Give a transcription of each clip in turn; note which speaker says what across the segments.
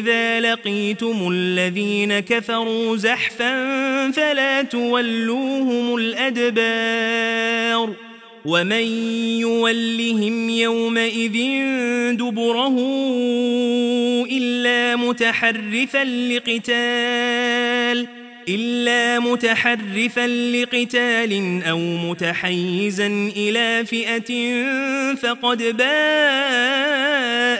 Speaker 1: إذا لقيتم الذين كفروا زحفا فلا تولوهم الأدبار ومن يولهم يومئذ دبره إلا متحرفا لقتال إلا متحرفا لقتال أو متحيزا إلى فئة فقد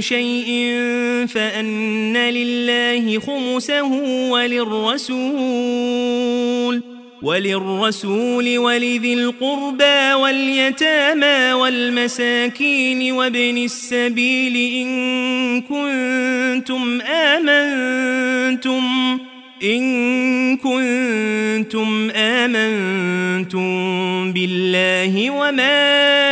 Speaker 1: شيء فأن لله خمسه وللرسول وللرسول ولذي القربى واليتامى والمساكين وابن السبيل إن كنتم آمنتم إن كنتم آمنتم بالله وما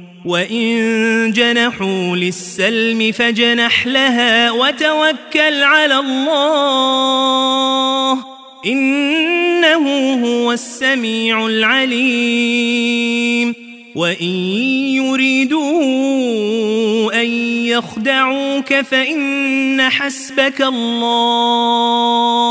Speaker 1: وإن جنحوا للسلم فجنح لها وتوكل على الله إنه هو السميع العليم وإن يريدوا أن يخدعوك فإن حسبك الله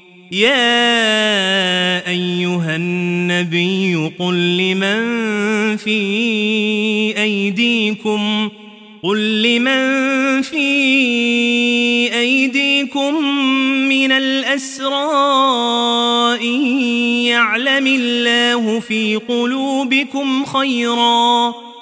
Speaker 1: يا أيها النبي قل لمن في أيديكم قل لمن في أيديكم من الأسرى إن يعلم الله في قلوبكم خيراً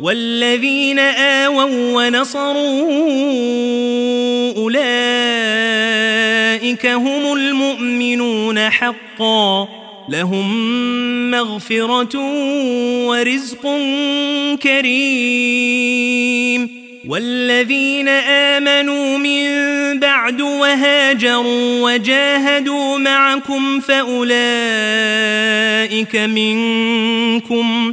Speaker 1: والذين آووا ونصروا أولئك هم المؤمنون حقا لهم مغفرة ورزق كريم والذين آمنوا من بعد وهاجروا وجاهدوا معكم فأولئك منكم